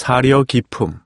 사려 깊음